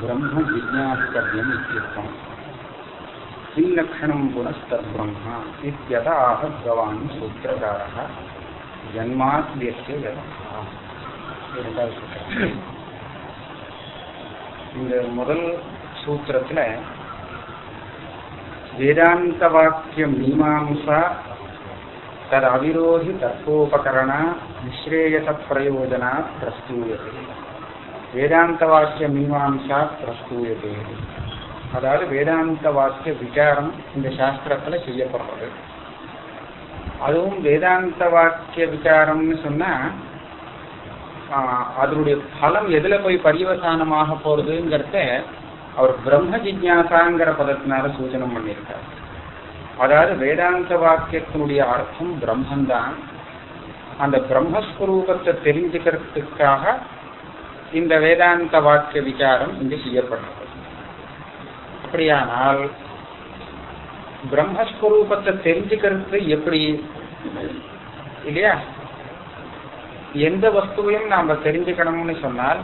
ब्रह्म जिज्ञास्तव्यम् इत्यर्थम् त्रिलक्षणं पुनस्तद्ब्रह्म इत्यत आह भवान् सूत्रकारः ஜன்மாத்யத்தை இரண்டாவது இந்த முதல் சூத்திரத்தில் வேதாந்த வாக்கியம் மீமாம்சா தத் அவிரோகி தர்க்கோபகரண நிஸ்ரேயச பிரயோஜனா பிரஸ்தூயத்தை வேதாந்த வாக்கிய மீமாம்சா பிரஸ்தூயது. அதாவது வேதாந்த வாக்கிய விசாரம் இந்த சாஸ்திரத்துல செய்யப்படுறது. அதுவும் வேதாந்த வாக்கிய விசாரம்னு சொன்னா ஆஹ், அதனுடைய பலம் எதுல போய் பரியவசானமாக போறதுங்கிறத அவர் பிரம்ம ஜிஜாசாங்கிற பதத்தினால சூச்சனம் பண்ணியிருக்கார். அதாவது வேதாந்த வாக்கியத்தினுடைய அர்த்தம் பிரம்மந்தான். அந்த பிரம்மஸ்வரூபத்தை தெரிஞ்சுக்கிறதுக்காக இந்த வேதாந்த வாக்கிய விசாரம் இங்கு செய்யப்படுறது அப்படியானால் பிரம்மஸ்வரூபத்தை தெரிஞ்சுக்கிறது எப்படி? இல்லையா? எந்த வஸ்துவையும் நாம தெரிஞ்சுக்கணும்னு சொன்னால்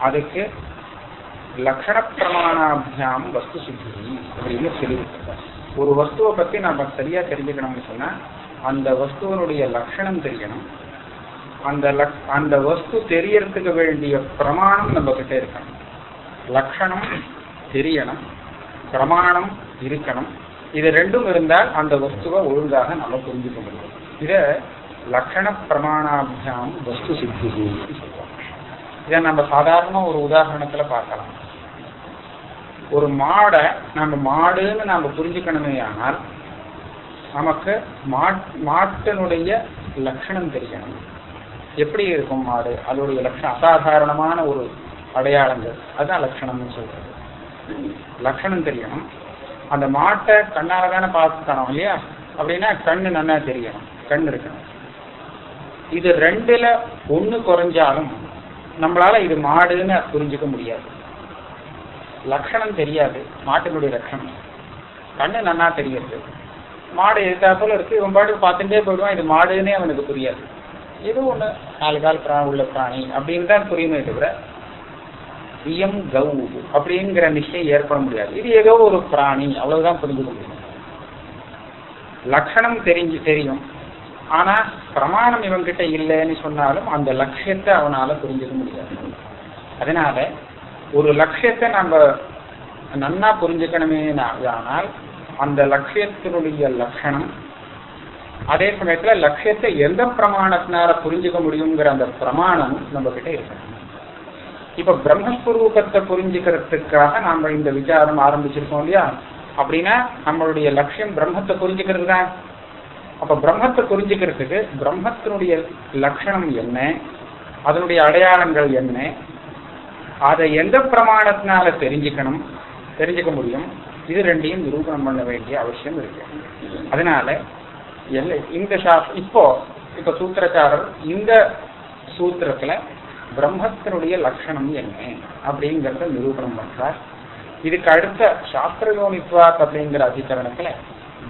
அதுக்கு லக்ஷண பிரமாணாபியாம் வஸ்து சித்தி அப்படின்னு சொல்லியிருக்கிறார் ஒரு வஸ்துவை பத்தி நாம சரியா தெரிஞ்சுக்கணும்னு சொன்னா அந்த வஸ்துவனுடைய லட்சணம் தெரியணும். அந்த லக் அந்த வஸ்து தெரியறதுக்கு வேண்டிய பிரமாணம் நம்ம கிட்ட இருக்கணும். லக்ஷணம் தெரியணும் பிரமாணம் இருக்கணும். இது ரெண்டும் இருந்தால் அந்த வஸ்துவை ஒழுங்காக நம்ம புரிஞ்சுக்க முடியும் இத லக்ஷண பிரமாணாபியாம் வஸ்து சித்தி சொல்றோம். இதை நம்ம சாதாரண ஒரு உதாரணத்துல பார்க்கலாம். ஒரு மாடை நம்ம மாடுன்னு நம்ம புரிஞ்சுக்கணுமே ஆனால் நமக்கு மாட் மாட்டினுடைய லட்சணம் தெரியணும். எப்படி இருக்கும் மாடு? அதோடைய லட்சணம் அசாதாரணமான ஒரு அடையாளங்கள். அதுதான் லட்சணம்னு சொல்றது. லட்சணம் தெரியணும். அந்த மாட்டை கண்ணால தானே பார்த்துக்கணும் இல்லையா? அப்படின்னா கண்ணு நல்லா தெரியணும். கண் இருக்கணும். இது ரெண்டுல ஒன்று குறைஞ்சாலும் நம்மளால இது மாடுன்னு புரிஞ்சுக்க முடியாது. லட்சணம் தெரியாது. மாட்டினுடைய லட்சணம். கண்ணு நன்னா தெரியுது மாடு எதிர்த்தாப்புல இருக்கு. இவன் பாட்டுக்கு பார்த்துட்டே போயிடுவான். இது மாடுன்னே அவனுக்கு புரியாது. ஏதோ ஒண்ணு. நாலு கால் பிராணி உள்ள பிராணி. அப்படின்னு தான் புரியுமே தவிர இயம் கௌ அப்படிங்கிற நிச்சயம் ஏற்பட முடியாது. இது ஏதோ ஒரு பிராணி. அவ்வளவுதான் புரிஞ்சுக்க முடியும் லட்சணம் தெரிஞ்சு தெரியும். ஆனா பிரமாணம் இவங்கிட்ட இல்லைன்னு சொன்னாலும் அந்த லட்சியத்தை அவனால புரிஞ்சுக்க முடியாது. அதனால ஒரு லட்சியத்தை நம்ம நன்னா புரிஞ்சுக்கணுமே ஆனால் அந்த லட்சியத்தினுடைய லட்சணம் அதே சமயத்துல லட்சியத்தை எந்த பிரமாணத்தினால புரிஞ்சுக்க முடியுங்கிற அந்த பிரமாணம் நம்ம கிட்ட இருக்கணும். இப்ப பிரம்மஸ்வரூபத்தை புரிஞ்சுக்கிறதுக்காக நாம இந்த விசாரம் ஆரம்பிச்சிருக்கோம் இல்லையா? அப்படின்னா நம்மளுடைய லட்சியம் பிரம்மத்தை புரிஞ்சுக்கிறது தான். அப்ப பிரம்மத்தை புரிஞ்சுக்கிறதுக்கு பிரம்மத்தினுடைய லட்சணம் என்ன? அதனுடைய அடையாளங்கள் என்ன? அதை எந்த பிரமாணத்தினால தெரிஞ்சுக்கணும்? தெரிஞ்சுக்க முடியும். இது ரெண்டையும் நிரூபணம் பண்ண வேண்டிய அவசியம் இருக்கு. அதனால எல்லை இந்த சாஸ் இப்போ இப்ப சூத்திரக்காரர் இந்த சூத்திரத்துல பிரம்மத்தினுடைய லட்சணம் என்ன அப்படிங்கறத நிரூபணம் பண்றார். இதுக்கு அடுத்த சாஸ்திரயோனித்வாத் அப்படிங்கிற அதிகரணத்துல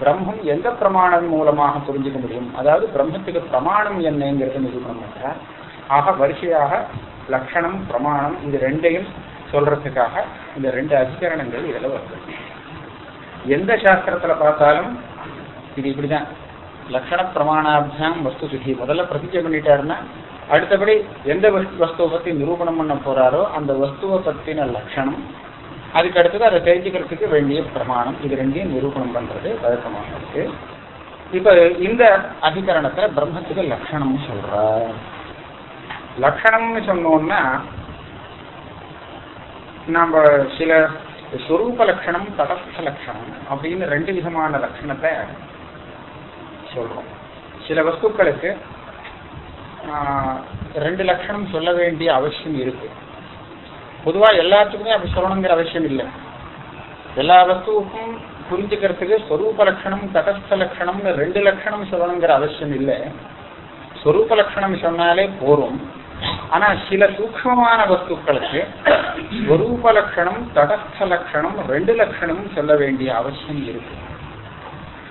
பிரம்மம் எந்த பிரமாணம் மூலமாக புரிஞ்சுக்க முடியும்? அதாவது பிரம்மத்துக்கு பிரமாணம் என்னங்கிறத நிரூபணம் பண்றார். ஆக வரிசையாக லட்சணம் பிரமாணம் இது ரெண்டையும் சொல்றதுக்காக இந்த ரெண்டு அதிகரணங்கள் இதுல வருது. எந்த சாஸ்திரத்துல பார்த்தாலும் இது இப்படிதான். லட்சண பிரமாணாபியாம் வஸ்து முதல்ல பிரதிஜை பண்ணிட்டாருன்னா அடுத்தபடி எந்த வஸ்துவை பத்தி நிரூபணம் பண்ண போறாரோ அந்த வஸ்துவை பத்தின லட்சணம் அதுக்கு அடுத்தது அதை தெரிஞ்சுக்கிறதுக்கு வேண்டிய பிரமாணம். இது ரெண்டையும் நிரூபணம் பண்றது வழக்கமாக இருக்கு. இப்ப இந்த அதிகரணத்துல பிரம்மத்துக்கு லட்சணம் சொல்ற லட்சணம்னு சொன்னோம்னா நம்ம சில ஸ்வரூப லட்சணம் தடஸ்த லட்சணம் அப்படின்னு ரெண்டு விதமான லட்சணத்தை சொல்றோம். சில வஸ்துக்களுக்கு ரெண்டு லட்சணம் சொல்ல வேண்டிய அவசியம் இருக்கு. பொதுவா எல்லாத்துக்குமே அப்படி சொல்லணுங்கிற அவசியம் இல்லை. எல்லா வஸ்துவுக்கும் புரிஞ்சுக்கிறதுக்கு ஸ்வரூப லட்சணம் தடஸ்த லட்சணம்னு ரெண்டு லட்சணம் சொல்லணுங்கிற அவசியம் இல்லை. ஸ்வரூப லட்சணம் சொன்னாலே போரும் ஆனா சில சூக்மமான வஸ்துக்களுக்கு ஸ்வரூப லட்சணம் தடஸ்த லட்சணம் ரெண்டு லட்சணமும் சொல்ல வேண்டிய அவசியம் இருக்கு.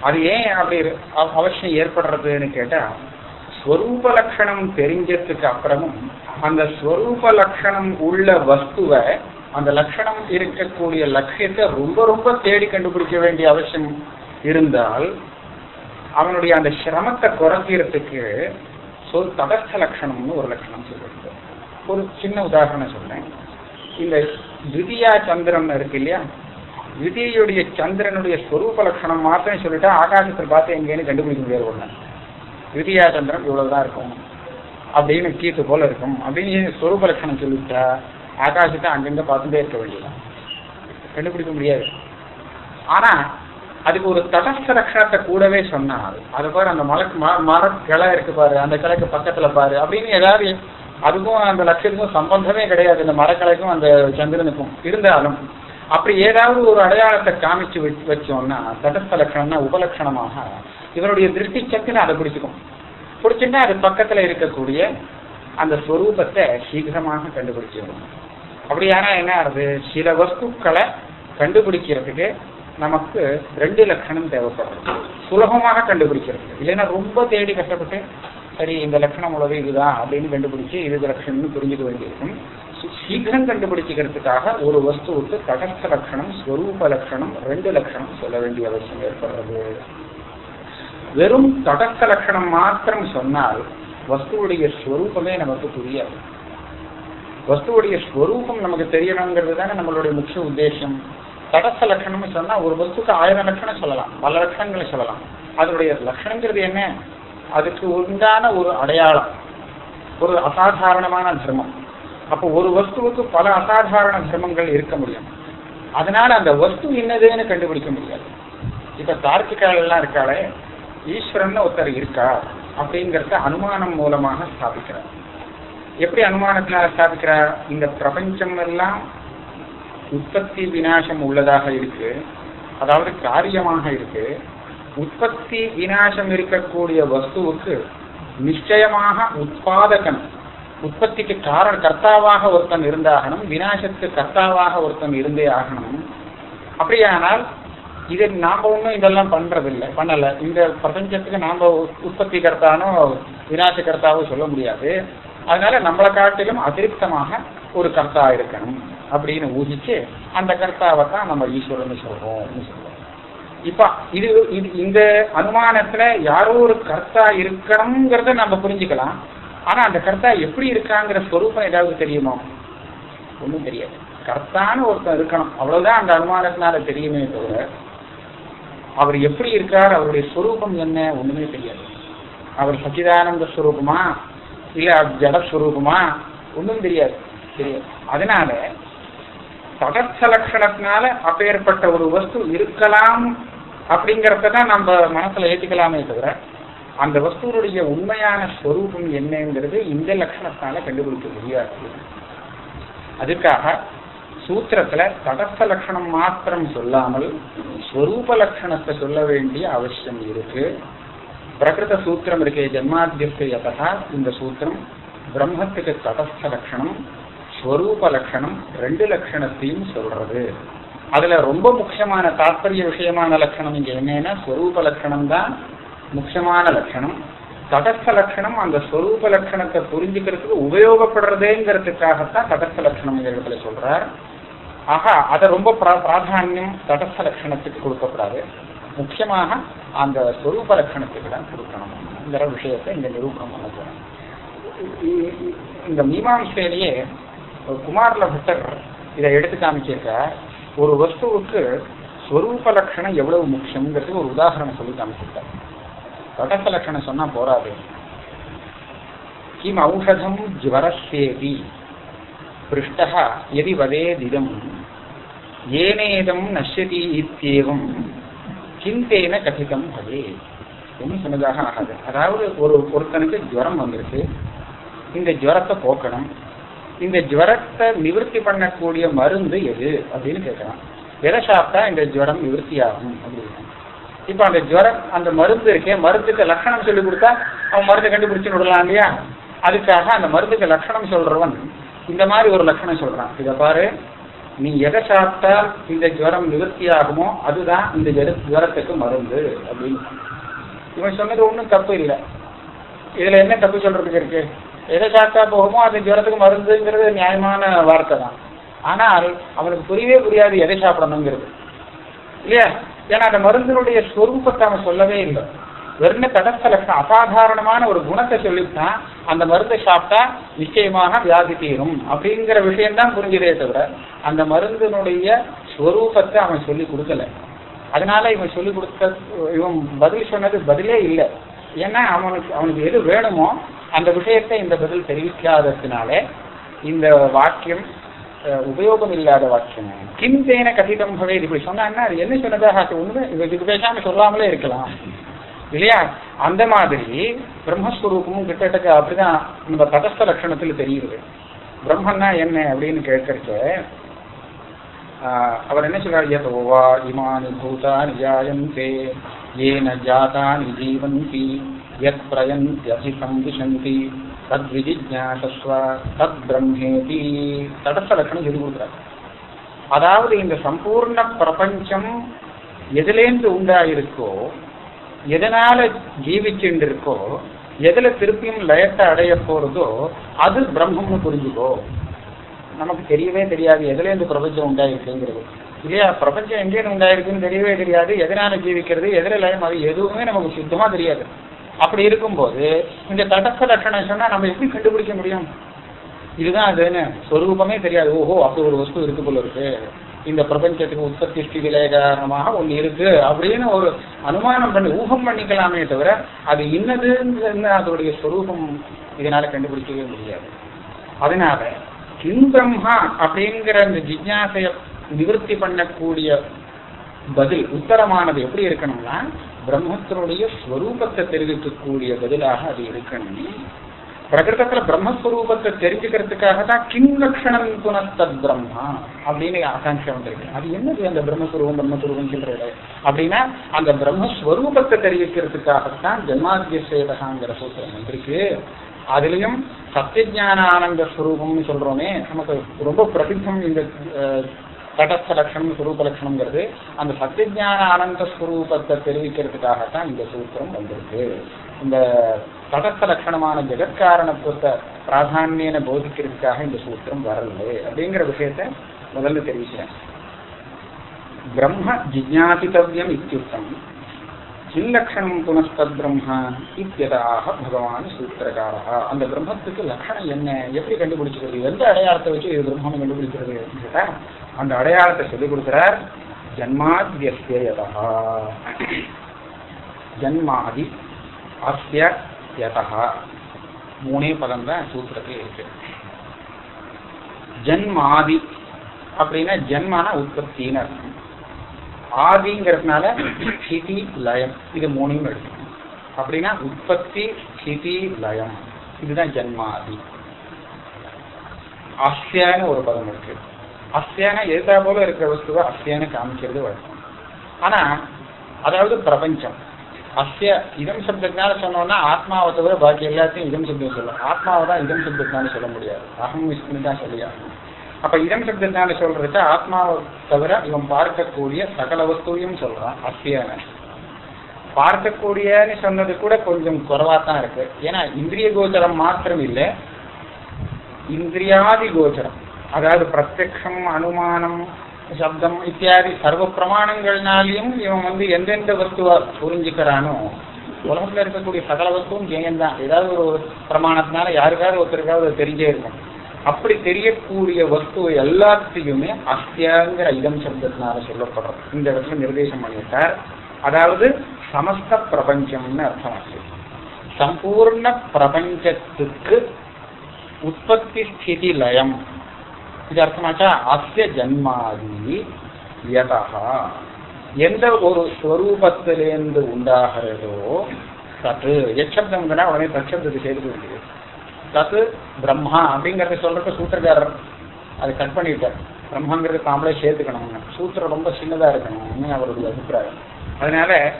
அது ஏன் அப்படி அவசியம் ஏற்படுறதுன்னு கேட்டா ஸ்வரூப லட்சணம் தெரிஞ்சதுக்கு அப்புறமும் அந்த ஸ்வரூப லட்சணம் உள்ள வஸ்துவை அந்த லட்சணம் இருக்கக்கூடிய லட்சியத்தை ரொம்ப ரொம்ப தேடி கண்டுபிடிக்க வேண்டிய அவசியம் இருந்தால் அவனுடைய அந்த சிரமத்தை குறைக்கிறதுக்கு சொல் தடஸ்த லட்சணம்னு ஒரு லட்சணம் சொல்லிருக்கு ஒரு சின்ன உதாரணம் சொல்றேன். இந்த திவ்யா சந்திரன் இருக்கு இல்லையா? விதியுடைய சந்திரனுடைய ஸ்வரூப லட்சணம் மாத்திரம் சொல்லிட்டா ஆகாசத்தில் பார்த்து எங்கேன்னு கண்டுபிடிக்க முடியாது ஒன்று விதியா சந்திரம் இவ்வளவுதான் இருக்கும். அப்படின்னு கீத்து போல இருக்கும். அப்படின்னு ஸ்வரூப லட்சணம் சொல்லிட்டா ஆகாசத்தை அங்கங்க பார்த்துட்டே இருக்க வேண்டியதான் கண்டுபிடிக்க முடியாது. ஆனா அதுக்கு ஒரு தடஸ்த லட்சணத்தை கூடவே சொன்னால் அது பாரு அந்த மலக்கு ம- கிளை இருக்கு பாரு அந்த கிளைக்கு பக்கத்துல பாரு அப்படின்னு ஏதாவது அதுக்கும் அந்த லட்சத்துக்கும் சம்பந்தமே கிடையாது. இந்த மரக்கிளைக்கும் அந்த சந்திரனுக்கும். இருந்தாலும் அப்படி ஏதாவது ஒரு அடையாளத்தை காமிச்சு வச்சோம்னா தடஸ்த லட்சணம்னா உபலட்சணமாக இவருடைய திருஷ்டி சக்தின்னு அதை பிடிச்சிக்கும். பிடிச்சுன்னா அது பக்கத்துல இருக்கக்கூடிய அந்த ஸ்வரூபத்தை சீக்கிரமாக கண்டுபிடிச்சிடும். அப்படியானா என்ன ஆகுது? சில வஸ்துக்களை கண்டுபிடிக்கிறதுக்கு நமக்கு ரெண்டு லட்சணம் தேவைப்படுறது சுலபமாக கண்டுபிடிக்கிறது. இல்லைன்னா ரொம்ப தேடி கஷ்டப்பட்டு சரி இந்த லட்சணம் உள்ளது இதுதான் அப்படின்னு கண்டுபிடிச்சு இது லட்சணம்னு புரிஞ்சுக்க வேண்டியிருக்கும். சீக்கிரம் கண்டுபிடிச்சுக்கிறதுக்காக ஒரு வஸ்துவுக்கு தடஸ்த லட்சணம் ஸ்வரூப லட்சணம் ரெண்டு லட்சணம் சொல்ல வேண்டிய அவசியம் ஏற்படுறது. வெறும் தடஸ்த லட்சணம் மாத்திரம் சொன்னால் வஸ்துவுடைய ஸ்வரூபமே நமக்கு புரியாது. வஸ்துவுடைய ஸ்வரூபம் நமக்கு தெரியணுங்கிறது தானே நம்மளுடைய முக்கிய உத்தேசம். தடஸ்த லட்சணம்னு சொன்னா ஒரு வஸ்துக்கு ஆயிரம் லட்சணம் சொல்லலாம் பல லட்சணங்களை சொல்லலாம். அதனுடைய லட்சணங்கிறது என்ன? அதுக்கு உண்டான ஒரு அடையாளம் ஒரு அசாதாரணமான தர்மம். அப்போ ஒரு வஸ்துவுக்கு பல அசாதாரண தர்மங்கள் இருக்க முடியும். அதனால அந்த வஸ்து என்னதுன்னு கண்டுபிடிக்க முடியாது. இப்ப தார்க்கிகால் எல்லாம் இருக்காளே ஈஸ்வரன் ஒருத்தர் இருக்கா அப்படிங்கறத அனுமானம் மூலமாக ஸ்தாபிக்கிறார். எப்படி அனுமானத்தினால ஸ்தாபிக்கிறார்? இந்த பிரபஞ்சம் எல்லாம் உற்பத்தி விநாசம் உள்ளதாக இருக்கு. அதாவது காரியமாக இருக்கு. உற்பத்தி விநாசம் இருக்கக்கூடிய வஸ்துவுக்கு நிச்சயமாக உற்பாதகன் உற்பத்திக்கு காரண கர்த்தாவாக ஒருத்தன் இருந்தாகணும் விநாசத்துக்கு கர்த்தாவாக ஒருத்தன் இருந்தே ஆகணும். அப்படியானால் இது நாம் ஒன்றும் இதெல்லாம் பண்ணுறதில்லை பண்ணலை. இந்த பிரபஞ்சத்துக்கு நாம் உற்பத்தி கர்த்தானோ விநாச கர்த்தாவோ சொல்ல முடியாது. அதனால நம்மளை காட்டிலும் அதிருப்தமாக ஒரு கர்த்தா இருக்கணும் அப்படின்னு ஊகிச்சு அந்த கர்த்தாவை தான் நம்ம ஈஸ்வரன் சொல்றோம் சொல்றோம். இப்போ இது இது இந்த அனுமானத்துல யாரோ ஒரு கர்த்தா இருக்கணுங்கிறத நம்ம புரிஞ்சுக்கலாம். ஆனா அந்த கர்த்தா எப்படி இருக்காங்கிற ஸ்வரூபம் ஏதாவது தெரியுமோ? ஒண்ணும் தெரியாது. கர்த்தான்னு ஒருத்தன் இருக்கணும். அவ்வளவுதான் அந்த அனுமானத்தினால தெரியுமே தவிர அவர் எப்படி இருக்கார் அவருடைய ஸ்வரூபம் என்ன ஒண்ணுமே தெரியாது. அவர் சச்சிதானந்த ஸ்வரூபமா? இல்ல ஜடஸ்வரூபமா ஒண்ணும் தெரியாது. தெரியாது. அதனால தடஸ்த லட்சணத்தினால அப்பேற்பட்ட ஒரு வஸ்து இருக்கலாம் அப்படிங்கறத தான் நம்ம மனசுல ஏற்றிக்கலாமே தவிர அந்த வஸ்துவனுடைய உண்மையான ஸ்வரூபம் என்னங்கிறது இந்த லட்சணத்தால கண்டுபிடிக்க முடியாது. அதுக்காக சூத்திரத்துல தடஸ்த லட்சணம் மாத்திரம் சொல்லாமல் ஸ்வரூப லட்சணத்தை சொல்ல வேண்டிய அவசியம் இருக்கு. பிரகிருத சூத்திரம் இருக்கே ஜன்மாத்தியஸ்து இந்த சூத்திரம் பிரம்மத்துக்கு தடஸ்த லட்சணம் ஸ்வரூப லட்சணம் ரெண்டு லட்சணத்தையும் சொல்றது. அதுல ரொம்ப முக்கியமான தாற்பய விஷயமான லட்சணம் இங்க என்னன்னா ஸ்வரூப லட்சணம் தான் முக்கியமான லட்சணம். தடஸ்த லட்சணம் அந்த ஸ்வரூப லட்சணத்தை புரிஞ்சுக்கிறதுக்கு உபயோகப்படுறதேங்கிறதுக்காகத்தான் தடஸ்த லட்சணம் இந்த இடத்துல சொல்றார். ஆக அதை ரொம்ப பிரா- பிராதானியம் தடஸ்த லட்சணத்துக்கு கொடுக்கப்படாது முக்கியமாக அந்த ஸ்வரூப லட்சணத்துக்கு தான் கொடுக்கணும்ங்கிற விஷயத்தை இந்த நிரூபணம் பண்ண இந்த மீமாம்சையிலேயே குமாரல பட்டர் இதை எடுத்து காமிச்சிருக்கார். ஒரு வஸ்துவுக்கு ஸ்வரூப லட்சணம் எவ்வளவு முக்கியங்கிறதுக்கு ஒரு உதாரணம் சொல்லி காமிச்சிருக்கார். தொடக்க லட்சணம் சொன்னா போராது கிம் ஔஷதம் ஜுவரஸ்யேதி பிருஷ்டா எதி வதேதிதம். ஏனேதம் நஷ்யதி இத்தியேவம் கிந்தேன கதிதம் பவே ஒன்றும் சொன்னதாக ஆகாது. அதாவது ஒரு ஒருத்தனுக்கு ஜுவரம் வந்திருக்கு. இந்த ஜுவரத்தை போக்கணும். இந்த ஜுவரத்தை நிவர்த்தி பண்ணக்கூடிய மருந்து எது அப்படின்னு கேட்கலாம். எதை சாப்பிட்டா இந்த ஜுவரம் நிவர்த்தி ஆகும் அப்படின்னு. இப்ப அந்த ஜுவரம் அந்த மருந்து இருக்கே மருந்துக்கு லட்சணம் சொல்லி கொடுத்தா அவன் மருந்தை கண்டுபிடிச்சு விடலாம் இல்லையா? அதுக்காக அந்த மருந்துக்கு லட்சணம் சொல்றவன் இந்த மாதிரி ஒரு லட்சணம் சொல்றான். இதை பாரு. நீ எதை சாப்பிட்டா இந்த ஜுவரம் நிவர்த்தியாகுமோ அதுதான் இந்த ஜுரத்துக்கு ஜுவரத்துக்கு மருந்து அப்படின்னு. இவன் சொன்னது ஒன்றும் தப்பு இல்லை. இதுல என்ன தப்பு சொல்றதுக்கு இருக்கு? எதை சாப்பிட்டா போகுமோ அது ஜுவரத்துக்கு மருந்துங்கிறது நியாயமான வார்த்தை தான். ஆனால் அவனுக்கு புரியவே புரியாது எதை சாப்பிடணுங்கிறது. இல்லையா? ஏன்னா அந்த மருந்தினுடைய ஸ்வரூபத்தை அவன் சொல்லவே இல்லை. வெறும் தடஸ்த லட்சணம் அசாதாரணமான ஒரு குணத்தை சொல்லிவிட்டான் அந்த மருந்தை சாப்பிட்டா நிச்சயமாக வியாதி தீரும் அப்படிங்கிற விஷயம்தான் புரிஞ்சதே தவிர அந்த மருந்தினுடைய ஸ்வரூபத்தை அவன் சொல்லி கொடுக்கல. அதனால இவன் சொல்லி கொடுத்த இவன் பதில் சொன்னது பதிலே இல்லை. ஏன்னா அவனுக்கு அவனுக்கு எது வேணுமோ அந்த விஷயத்தை இந்த பதில் தெரிவிக்காததுனாலே இந்த வாக்கியம் உபயோகம் இல்லாத வாக்கியம். கிம் தேன கதிதம் பவேது இப்படி சொன்னான்னா அது என்ன சொன்னதாக ஒண்ணு இதுக்கு பேசாம சொல்லாமலே இருக்கலாம். இல்லையா? அந்த மாதிரி பிரம்மஸ்வரூபமும் கிட்டத்தட்ட அப்படிதான் நம்ம தடஸ்த லட்சணத்துல தெரியுது. பிரம்மன்னா என்ன அப்படின்னு கேட்கறச்ச அவர் என்ன சொல்றார்? யதோவா இமானி பூதானி ஜாயந்தே ஏன ஜாதானி ஜீவந்தி யத் பிரயந்தியதிகம் விசந்தி தத்விஜிஜாசஸ்வ தத் பிரம்மேதி தடஸ்த லட்சணம் சொல்லி கொடுக்குறாரு. அதாவது இந்த சம்பூர்ண பிரபஞ்சம் எதுலேருந்து உண்டாயிருக்கோ எதனால ஜீவிச்சுட்டு இருக்கோ எதுல திருப்பியும் லயத்தை அடைய போறதோ அது பிரம்மம்னு புரிஞ்சுக்கோ. நமக்கு தெரியவே தெரியாது எதுல இருந்து பிரபஞ்சம் உண்டாயிருக்குங்கிறது. இல்லையா? பிரபஞ்சம் எங்கேருந்து உண்டாயிருக்குன்னு தெரியவே தெரியாது. எதனால ஜீவிக்கிறது? எதிர லயம்? அது எதுவுமே நமக்கு சுத்தமா தெரியாது. அப்படி இருக்கும்போது இந்த தடஸ்த லட்சணம் சொன்னா நம்ம எப்படி கண்டுபிடிக்க முடியும்? இதுதான் அதுன்னு சொரூபமே தெரியாது. ஓஹோ அப்படி ஒரு வஸ்து இருக்கு போல இருக்கு. இந்த பிரபஞ்சத்துக்கு உற்பத்தி ஸ்திதிலே காரணமாக ஒன்று இருக்கு அப்படின்னு ஒரு அனுமானம் பண்ணி ஊகம் பண்ணிக்கலாமே தவிர அது இன்னதுன்னு அதோடைய ஸ்வரூபம் இதனால கண்டுபிடிக்கவே முடியாது. அதனால கிங் பிரம்மா அப்படிங்கிற அந்த ஜிஜ்ஞாசைய நிவர்த்தி பண்ணக்கூடிய பதில் உத்தரமானது எப்படி இருக்கணும்னா பிரம்மத்தினுடைய ஸ்வரூபத்தை தெரிவிக்கக்கூடிய பதிலாக அது இருக்கணும். பிரகிருதத்துல பிரம்மஸ்வரூபத்தை தெரிஞ்சுக்கிறதுக்காக தான் கிம் லட்சணம் புனஸ்தத் பிரம்மா அப்படின்னு ஆகாங்ஷா வந்திருக்கு. அது என்னது அந்த பிரம்மஸ்வரூபம் பிரம்மஸ்வரூபம் சொல்றது அப்படின்னா அந்த பிரம்மஸ்வரூபத்தை தெரிவிக்கிறதுக்காகத்தான் ஜென்மாத்தியசேதகாங்கிற சூத்திரம் வந்திருக்கு. அதுலயும் சத்தியஜான ஆனந்த ஸ்வரூபம்னு சொல்றோமே நமக்கு ரொம்ப பிரசித்தம் இந்த தடஸ்த லட்சணம் சுரூப லட்சணம்ங்கிறது அந்த சத்தியஜான ஆனந்த ஸ்வரூபத்தை தெரிவிக்கிறதுக்காகத்தான் இந்த சூத்திரம் வந்திருக்கு. இந்த தடஸ்த லட்சணமான ஜெகத்காரணத்துவத்தை பிராதானியன போதிக்கிறதுக்காக இந்த சூத்திரம் வரல அப்படிங்கிற விஷயத்த முதல்ல தெரிவிக்கிறேன். பிரம்ம ஜிஜாசித்தவியம் இத்தியுக்தம். சில்லக்ஷணம் புனஸ்தத் பிரம்ம இத்தியதாக பகவான் சூத்திரகாரா அந்த பிரம்மத்துக்கு லட்சணம் என்ன? எப்படி கண்டுபிடிக்கிறது? எந்த அடையாளத்தை வச்சு இது பிரம்மம் கண்டுபிடிக்கிறது? கேட்டா அந்த அடையாளத்தை சொல்லிக் கொடுக்கிறார் ஜன்மாத்யஸ்ய ஜன்மாதி அஸ்யதா மூணே பதம் தான் சூத்திரத்தில் இருக்கு. ஜன்மாதி அப்படின்னா ஜன்மான உற்பத்தின்னு அர்த்தம் ஆதிங்கிறதுனால ஸ்திதி லயம் இது மூணையும் எடுக்கணும் அப்படின்னா உற்பத்தி ஸ்திதி லயம். இதுதான் ஜென்மாதி. அஸ்யான்னு ஒரு பதம் இருக்கு. அஸ்யான எதிர்த்தா போல இருக்கிற வஸ்துவை அஸ்யான்னு காமிக்கிறது வழக்கம். ஆனா அதாவது பிரபஞ்சம். அஸ்ய இதம் சப்தத்தினால சொன்னோம்னா ஆத்மாவை தவிர பாக்கி எல்லாத்தையும் இதம் சப்தம் சொல்லலாம் ஆத்மாவை தான் இதம் சப்தத்தினால சொல்ல முடியாது. அகம் விஷ்ணு தான் சொல்லியாகணும். அப்ப இடம் சப்தத்தினால சொல்றது ஆத்மாவை தவிர இவன் பார்க்கக்கூடிய சகல வஸ்துவையும் சொல்றான் அஸ்தியான பார்க்கக்கூடியன்னு சொன்னது கூட கொஞ்சம் குறைவா தான் இருக்கு. ஏன்னா இந்திரிய கோச்சரம் மாத்திரம் இல்லை இந்திரியாதி கோச்சரம். அதாவது பிரத்யக்ஷம் அனுமானம் சப்தம் இத்தியாதி சர்வ பிரமாணங்கள்னாலையும் இவன் வந்து எந்தெந்த வஸ்துவா புரிஞ்சுக்கிறானோ உலகத்துல இருக்கக்கூடிய சகல வஸ்துவும் ஜெயந்தான். ஏதாவது ஒரு பிரமாணத்தினால யாருக்காவது ஒருத்தருக்காவது தெரிஞ்சே இருக்கும். அப்படி தெரியக்கூடிய வஸ்து எல்லாத்தையுமே அஸ்தியாங்கிற இடம் சப்தத்தினால சொல்லப்படுறது இந்த இடத்துல நிர்தேசம் பண்ணிட்டார். அதாவது சமஸ்த பிரபஞ்சம்னு அர்த்தமாச்சு சம்பூர்ண பிரபஞ்சத்துக்கு உற்பத்தி ஸ்திதி லயம். இது அர்த்தமாச்சா? அஸ்ய ஜன்மாதி யதா எந்த ஒரு ஸ்வரூபத்திலேருந்து உண்டாகிறதோ சத்து. எச்சப்தம்னா உடனே தச்சப்தத்தை சேர்த்து வேண்டியது தத்து பிரம்மா அப்படிங்கறத சொல்றப்ப சூத்திரக்காரர் அதை கட் பண்ணிட்டார். பிரம்மாங்கிறது தாமளே சேர்த்துக்கணும் சூத்திரம் ரொம்ப சின்னதா இருக்கணும். அவருடைய அபிப்பிராயம்? அதனால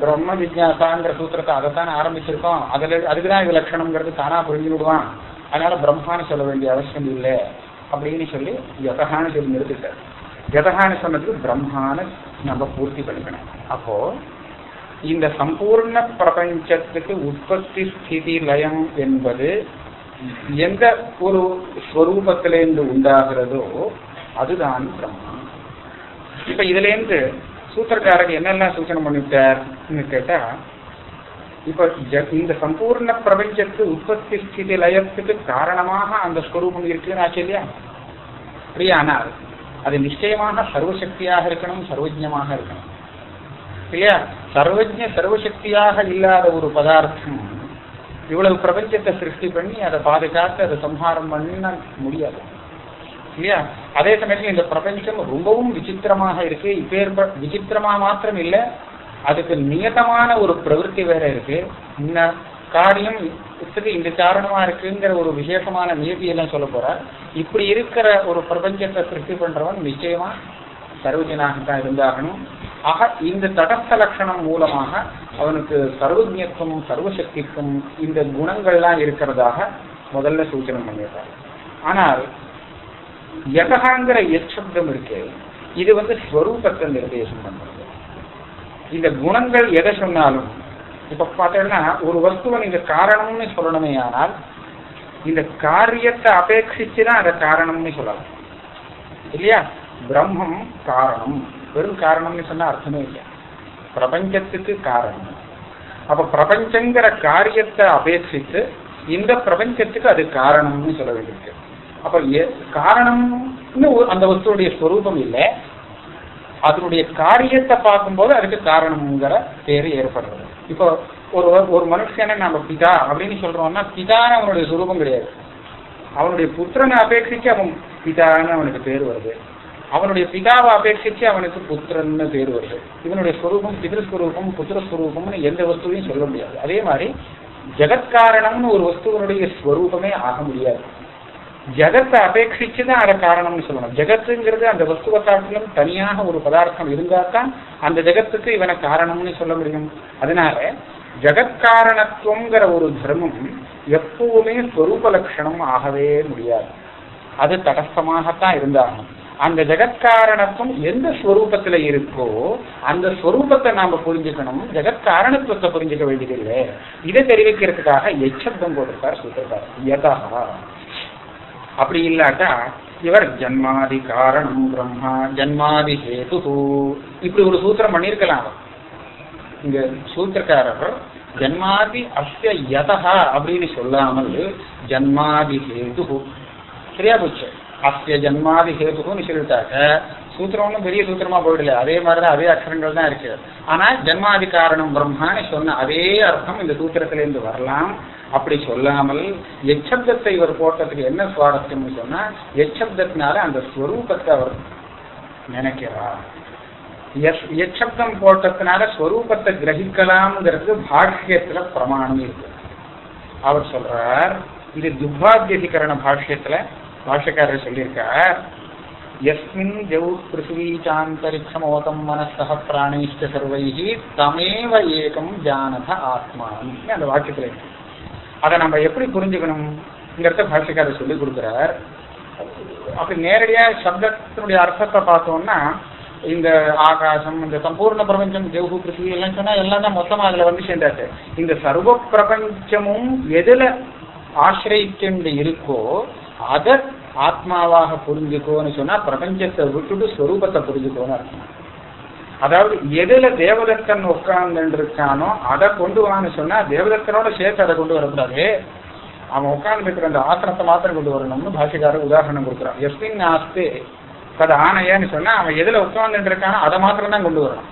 பிரம்ம விஜயாசாங்கிற சூத்திரத்தை அதைத்தான் ஆரம்பிச்சிருக்கோம். அதுல அதுக்குதான் இது லட்சணம்ங்கிறது தானா புரிஞ்சு விடுவான். அதனால பிரம்மான்னு சொல்ல வேண்டிய அவசியம் இல்லை அப்படின்னு சொல்லி யதகான்னு சொல்லி நிறுத்திட்டார். யதகான்னு சொன்னதுக்கு பிரம்மான்னு நம்ம பூர்த்தி பண்ணிக்கணும். அப்போ இந்த சம்பூர்ண பிரபஞ்சத்துக்கு உற்பத்தி ஸ்திதி லயம் என்பது எந்த ஒரு ஸ்வரூபத்திலேருந்து உண்டாகிறதோ அதுதான் பிரம்மா. இப்ப இதுல இருந்து சூத்திரக்காரர் என்னெல்லாம் சூச்சனை பண்ணிவிட்டார்னு கேட்டா இப்ப இந்த சம்பூர்ண பிரபஞ்சத்து உற்பத்தி ஸ்திதி லயத்துக்கு காரணமாக அந்த ஸ்வரூபம் இருக்குன்னு ஆச்சு இல்லையா? அப்படியானால் அது நிச்சயமாக சர்வசக்தியாக இருக்கணும் சர்வஜமாக இருக்கணும். இல்லையா? சர்வஜ சர்வசக்தியாக இல்லாத ஒரு பதார்த்தம் இவ்வளவு பிரபஞ்சத்தை சிருஷ்டி பண்ணி அதை பாதுகாத்து அதை சம்ஹாரம் பண்ண முடியாது. இல்லையா? அதே சமயத்துல இந்த பிரபஞ்சம் ரொம்பவும் விசித்திரமாக இருக்கு. இப்பேற்ப விசித்திரமா மாத்திரம் இல்லை அதுக்கு நியதமான ஒரு பிரவருத்தி வேற இருக்கு. இந்த காரியம் இதுக்கு இந்த காரணமா இருக்குங்கிற ஒரு விசேஷமான நியதி எல்லாம் சொல்ல போற இப்படி இருக்கிற ஒரு பிரபஞ்சத்தை சிருஷ்டி பண்றவன் நிச்சயமா சர்வஜனாகத்தான் இருந்தாகணும். ஆக இந்த தடஸ்த லட்சணம் மூலமாக அவனுக்கு சர்வஜத்துவம் சர்வசக்திக்கும் இந்த குணங்கள்லாம் இருக்கிறதாக முதல்ல சூச்சனை பண்ணிடுறாரு ஆனால் யதகாங்கிற எச்சப்தம் இருக்கு இது வந்து ஸ்வரூபத்தை நிர்தேசம் பண்றது. இந்த குணங்கள் எதை சொன்னாலும் இப்ப பார்த்தீங்கன்னா ஒரு வஸ்துவை நீங்க காரணம்னு சொல்லணுமே ஆனால் இந்த காரியத்தை அபேட்சிச்சு தான் அதை காரணம்னு சொல்லலாம். இல்லையா? பிரம்மம் காரணம். வெறும் காரணம்னு சொன்னா அர்த்தமே இல்லை. பிரபஞ்சத்துக்கு காரணம். அப்ப பிரபஞ்சங்கிற காரியத்தை அபேட்சித்து இந்த பிரபஞ்சத்துக்கு அது காரணம்னு சொல்ல வேண்டியிருக்கு. அப்ப எ- காரணம்னு ஒரு- அந்த வஸ்துடைய ஸ்வரூபம் இல்லை. அதனுடைய காரியத்தை பார்க்கும்போது அதுக்கு காரணம்ங்கிற பேர் ஏற்படுறது. இப்போ ஒரு ஒரு மனுஷனை நம்ம பிதா அப்படின்னு சொல்றோம்னா பிதான அவனுடைய சுரூபம் கிடையாது. அவனுடைய புத்திரனை அபேட்சிச்சு அவன் பிதான்னு அவனுக்கு பேர் வருது. அவனுடைய பிதாவை அபேட்சிச்சு அவனுக்கு புத்திரன்னு பேர் வருது. இவனுடைய ஸ்வரூபம் பிதஸ்வரூபம் புத்திரஸ்வரூபம்னு எந்த வஸ்துவையும் சொல்ல முடியாது. அதே மாதிரி ஜெகத்காரணம்னு ஒரு வஸ்துவனுடைய ஸ்வரூபமே ஆக முடியாது. ஜெகத்தை அபேட்சிச்சு தான் அதை காரணம்னு சொல்லணும். ஜெகத்துங்கிறது அந்த வஸ்துவை காட்டிலும் தனியாக ஒரு பதார்த்தம் இருந்தால் தான் அந்த ஜெகத்துக்கு இவனை காரணம்னு சொல்ல முடியும். அதனால ஜெகத்காரணத்துவங்கிற ஒரு தர்மம் எப்பவுமே ஸ்வரூப லட்சணம் ஆகவே முடியாது. அது தடஸ்தமாகத்தான் இருந்தாகணும். அந்த ஜெகத்காரணத்துவம் எந்த ஸ்வரூபத்துல இருக்கோ அந்த ஸ்வரூபத்தை நாம புரிஞ்சுக்கணும். ஜெகத்காரணத்துவத்தை புரிஞ்சுக்க வேண்டியதில்லை. இதை தெரிவிக்கிறதுக்காக எச்சப்தம் போட்டிருக்கார் சூத்திரக்கார் யதா. அப்படி இல்லாட்டா இவர் ஜன்மாதி காரணம் பிரம்மா ஜன்மாதி ஹேது இப்படி ஒரு சூத்திரம் பண்ணியிருக்கலாம் இங்க சூத்திரக்காரர் ஜன்மாதி அஸ்ய யதா அப்படின்னு சொல்லாமல் ஜன்மாதி ஹேது சரியா போச்சு? அஸ்ய ஜன்மாதி ஹேதுன்னு சொல்லிட்டாக்க சூத்திரம் ஒன்றும் பெரிய சூத்திரமா போயிடல. அதே மாதிரிதான் அதே அக்ஷரங்கள் தான் இருக்கு. ஆனா ஜன்மாதி காரணம் பிரம்மான்னு சொன்ன அதே அர்த்தம் இந்த சூத்திரத்திலேருந்து வரலாம். அப்படி சொல்லாமல் எச்சப்தத்தை இவர் போட்டதுக்கு என்ன சுவாரஸ்யம்னு சொன்னா எச்சப்தத்தினால அந்த ஸ்வரூபத்தை அவர் நினைக்கிறார். எஸ்- எச்சப்தம் போட்டதுனால ஸ்வரூபத்தை கிரகிக்கலாம்ங்கிறது பாஷ்யத்துல பிரமாணம் இருக்கு. அவர் சொல்றார் இது துர்பாகியதிகரண பாஷ்யத்துல பாஷக்காரர் சொல்லியிருக்கார் எஸ்மின் ஜவு பிருத்திவி சாந்தரிக்ஷமோதம் மனசக பிராணைஷ்ட சர்வைஹி தமேவ ஏகம் ஜானத ஆத்மான். அந்த வாக்கியத்தில் அதை நம்ம எப்படி புரிஞ்சுக்கணும்ங்கிறத பாஷக்காரர் சொல்லி கொடுக்குறார். அப்படி நேரடியாக சப்தத்தினுடைய அர்த்தத்தை பார்த்தோம்னா இந்த ஆகாசம் இந்த சம்பூர்ண பிரபஞ்சம் ஜெவ்ஹு பிருத்திவி எல்லாம் சொன்னால் எல்லாம் தான் மொத்தமாக அதுல வந்து சேர்ந்தாச்சு. இந்த சர்வ பிரபஞ்சமும் எதில் ஆசிரியத்துண்டு இருக்கோ அதை ஆத்மாவாக புரிஞ்சுக்கோன்னு சொன்னா பிரபஞ்சத்தை விட்டுட்டு ஸ்வரூபத்தை புரிஞ்சுக்கோன்னு அர்த்தம். அதாவது எதுல தேவதத்தன் உட்கார்ந்து இருக்கானோ அதை கொண்டு வான்னு சொன்னா தேவதத்தனோட சேர்த்து அதை கொண்டு வரக்கூடாது. அவன் உட்கார்ந்து இருக்கிற அந்த ஆசனத்தை மாத்திரம் கொண்டு வரணும்னு பாஷிக்காரர் உதாரணம் கொடுக்குறான் எஸ்மின் ஆஸ்து கதை ஆணையன்னு சொன்னா அவன் எதுல உட்கார்ந்துட்டு இருக்கானோ அதை மாத்திரம் தான் கொண்டு வரணும்.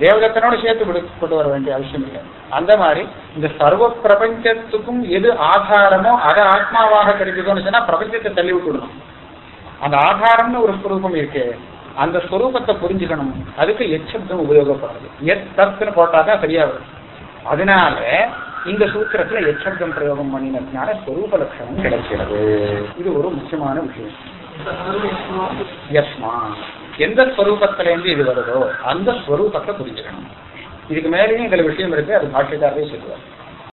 தேவதத்தனோட சேர்த்து விடு கொண்டு வர வேண்டிய அவசியம் இல்லை. அந்த மாதிரி இந்த சர்வ பிரபஞ்சத்துக்கும் எது ஆதாரமோ அதை ஆத்மாவாக கிடைக்கணும்னு சொன்னா பிரபஞ்சத்தை தள்ளி விட்டுடணும் அந்த ஆதாரம்னு ஒரு ஸ்வரூபம் இருக்கு அந்த ஸ்வரூபத்தை புரிஞ்சுக்கணும். அதுக்கு எச்சப்தம் உபயோகப்படுறது எத் தத்துன்னு போட்டாதான் சரியா வரும் அதனால இந்த சூத்திரத்துல எச்சப்தம் பிரயோகம் பண்ணினதுனால ஸ்வரூப லட்சணம் கிடைக்கிறது. இது ஒரு முக்கியமான விஷயம். எஸ்மா எந்த ஸ்வரூபத்திலேருந்து இது வருதோ அந்த ஸ்வரூபத்தை புரிஞ்சுக்கணும். இதுக்கு மேலேயும் இதில் விஷயம் இருக்கு அது பாஷ்யக்காரரே சொல்லுவார்.